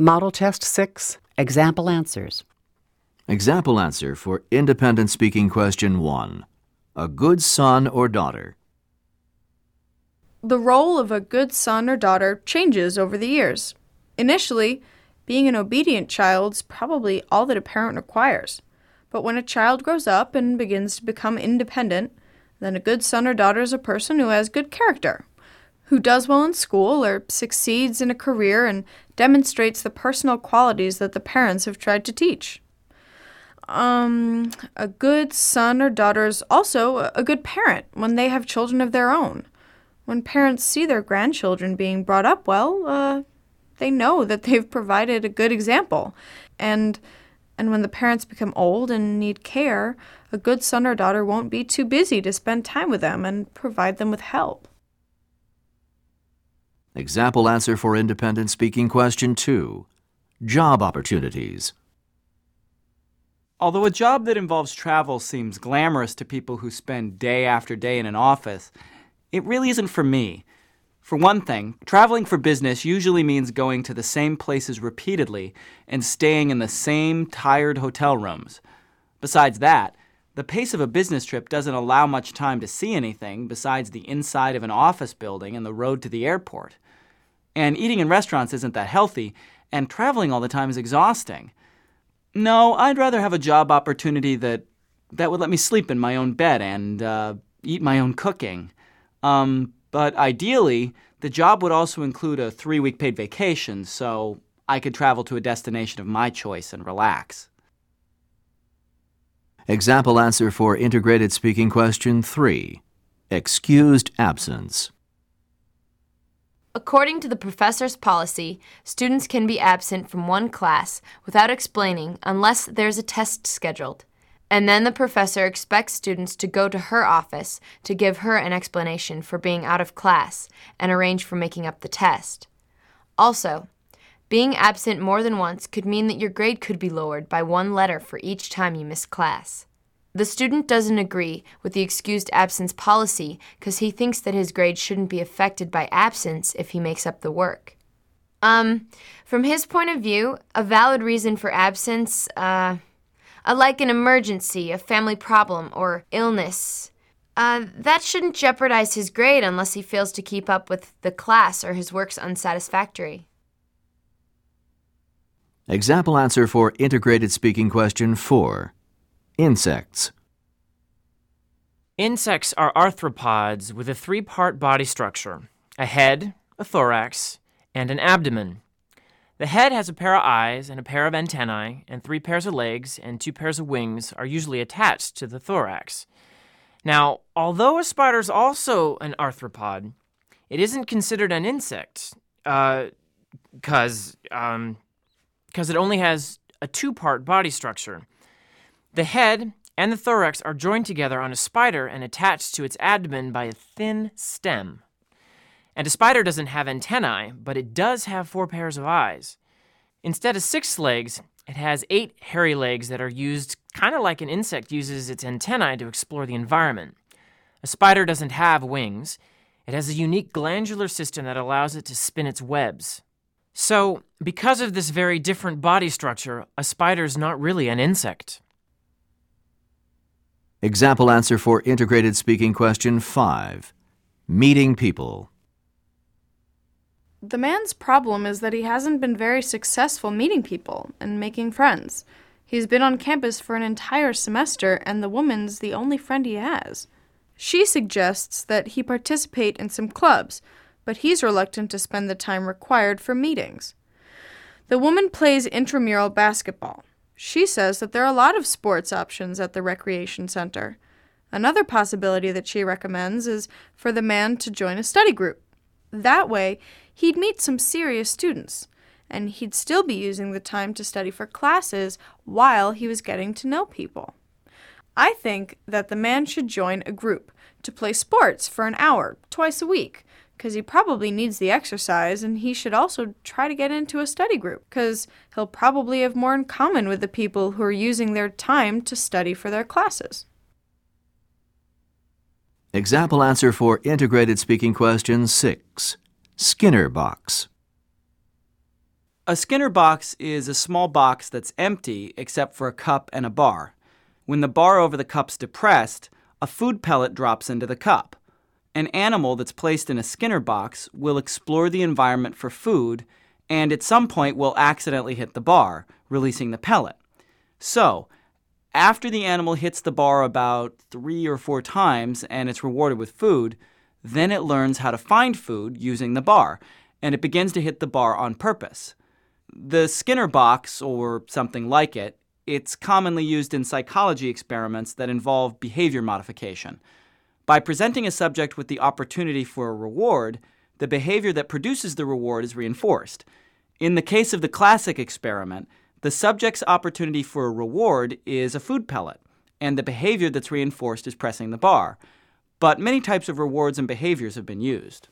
Model Test 6 Example Answers. Example answer for independent speaking question 1. A good son or daughter. The role of a good son or daughter changes over the years. Initially, being an obedient child is probably all that a parent requires. But when a child grows up and begins to become independent, then a good son or daughter is a person who has good character, who does well in school or succeeds in a career and demonstrates the personal qualities that the parents have tried to teach. Um, a good son or daughter is also a good parent when they have children of their own. When parents see their grandchildren being brought up well, uh, they know that they've provided a good example. And and when the parents become old and need care, a good son or daughter won't be too busy to spend time with them and provide them with help. Example answer for independent speaking question 2. Job opportunities. Although a job that involves travel seems glamorous to people who spend day after day in an office, it really isn't for me. For one thing, traveling for business usually means going to the same places repeatedly and staying in the same tired hotel rooms. Besides that, the pace of a business trip doesn't allow much time to see anything besides the inside of an office building and the road to the airport. And eating in restaurants isn't that healthy, and traveling all the time is exhausting. No, I'd rather have a job opportunity that that would let me sleep in my own bed and uh, eat my own cooking. Um, but ideally, the job would also include a three week paid vacation so I could travel to a destination of my choice and relax. Example answer for integrated speaking question 3. Excused absence. According to the professor's policy, students can be absent from one class without explaining unless there's a test scheduled. And then the professor expects students to go to her office to give her an explanation for being out of class and arrange for making up the test. Also, being absent more than once could mean that your grade could be lowered by one letter for each time you miss class. The student doesn't agree with the excused absence policy because he thinks that his grade shouldn't be affected by absence if he makes up the work. Um, from his point of view, a valid reason for absence, uh, uh, like an emergency, a family problem, or illness. Uh, that shouldn't jeopardize his grade unless he fails to keep up with the class or his work's unsatisfactory. Example answer for integrated speaking question 4. Insects. Insects are arthropods with a three part body structure a head, a thorax, and an abdomen. The head has a pair of eyes and a pair of antennae, and three pairs of legs and two pairs of wings are usually attached to the thorax. Now, although a spider is also an arthropod, it isn't considered an insect, because uh, um, cause it only has a two part body structure. The head and the thorax are joined together on a spider and attached to its abdomen by a thin stem. And a spider doesn't have antennae, but it does have four pairs of eyes. Instead of six legs, it has eight hairy legs that are used kind of like an insect uses its antennae to explore the environment. A spider doesn't have wings. It has a unique glandular system that allows it to spin its webs. So, because of this very different body structure, a spider is not really an insect. Example answer for integrated speaking question 5. Meeting people. The man's problem is that he hasn't been very successful meeting people and making friends. He's been on campus for an entire semester, and the woman's the only friend he has. She suggests that he participate in some clubs, but he's reluctant to spend the time required for meetings. The woman plays intramural basketball. She says that there are a lot of sports options at the recreation center. Another possibility that she recommends is for the man to join a study group. That way, he'd meet some serious students, and he'd still be using the time to study for classes while he was getting to know people. I think that the man should join a group to play sports for an hour, twice a week, because he probably needs the exercise, and he should also try to get into a study group, because he'll probably have more in common with the people who are using their time to study for their classes. Example answer for integrated speaking question 6. Skinner box. A Skinner box is a small box that's empty except for a cup and a bar. When the bar over the cup's depressed, a food pellet drops into the cup. An animal that's placed in a Skinner box will explore the environment for food and at some point will accidentally hit the bar, releasing the pellet. So, after the animal hits the bar about three or four times and it's rewarded with food, then it learns how to find food using the bar, and it begins to hit the bar on purpose. The Skinner box, or something like it, it's commonly used in psychology experiments that involve behavior modification. By presenting a subject with the opportunity for a reward, the behavior that produces the reward is reinforced. In the case of the classic experiment, the subject's opportunity for a reward is a food pellet, and the behavior that's reinforced is pressing the bar. But many types of rewards and behaviors have been used.